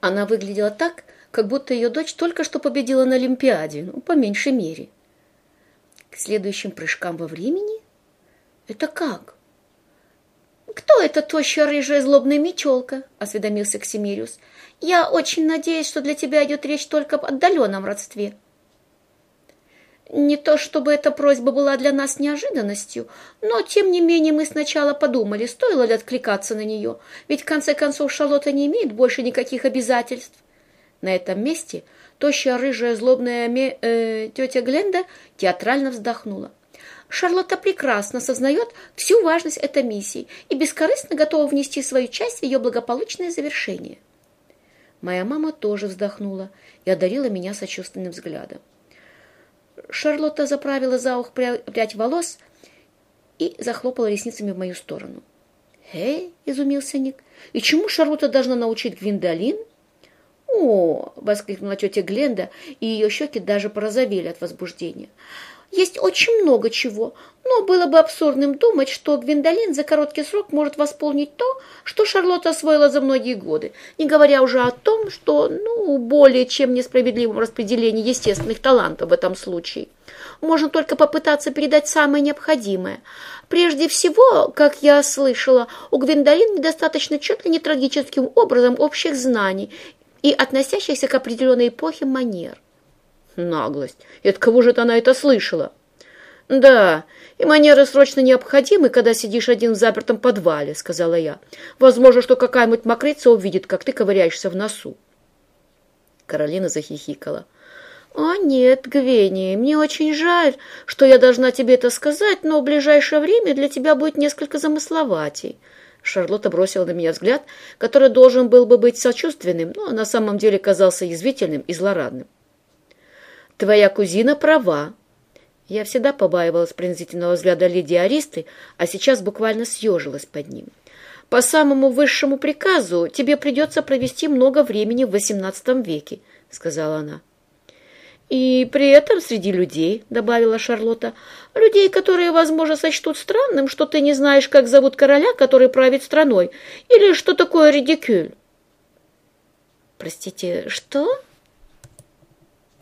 Она выглядела так, как будто ее дочь только что победила на Олимпиаде, ну, по меньшей мере. К следующим прыжкам во времени? Это как? «Кто эта тощая рыжая злобная мечелка?» — осведомился Ксимириус. «Я очень надеюсь, что для тебя идет речь только об отдаленном родстве». Не то чтобы эта просьба была для нас неожиданностью, но, тем не менее, мы сначала подумали, стоило ли откликаться на нее, ведь, в конце концов, Шарлотта не имеет больше никаких обязательств. На этом месте тощая рыжая злобная э, тетя Гленда театрально вздохнула. Шарлотта прекрасно сознает всю важность этой миссии и бескорыстно готова внести свою часть в ее благополучное завершение. Моя мама тоже вздохнула и одарила меня сочувственным взглядом. Шарлотта заправила за ух прядь волос и захлопала ресницами в мою сторону. «Эй!» — изумился Ник. «И чему Шарлотта должна научить Гвиндолин?» «О!» — воскликнула тетя Гленда, и ее щеки даже порозовели от возбуждения. Есть очень много чего, но было бы абсурдным думать, что Гвиндолин за короткий срок может восполнить то, что Шарлотта освоила за многие годы, не говоря уже о том, что, ну, более чем несправедливом распределении естественных талантов в этом случае. Можно только попытаться передать самое необходимое. Прежде всего, как я слышала, у Гвиндолин недостаточно чуть ли не трагическим образом общих знаний и относящихся к определенной эпохе манер. Наглость. И от кого же она это слышала? Да, и манеры срочно необходимы, когда сидишь один в запертом подвале, сказала я. Возможно, что какая-нибудь мокрица увидит, как ты ковыряешься в носу. Каролина захихикала. «О, нет, Гвени, мне очень жаль, что я должна тебе это сказать, но в ближайшее время для тебя будет несколько замысловатей». Шарлотта бросила на меня взгляд, который должен был бы быть сочувственным, но на самом деле казался язвительным и злорадным. Твоя кузина права. Я всегда побаивалась пронзительного взгляда леди Аристы, а сейчас буквально съежилась под ним. По самому высшему приказу тебе придется провести много времени в XVIII веке, сказала она. И при этом среди людей, добавила Шарлотта, людей, которые, возможно, сочтут странным, что ты не знаешь, как зовут короля, который правит страной, или что такое редикюль. Простите, что?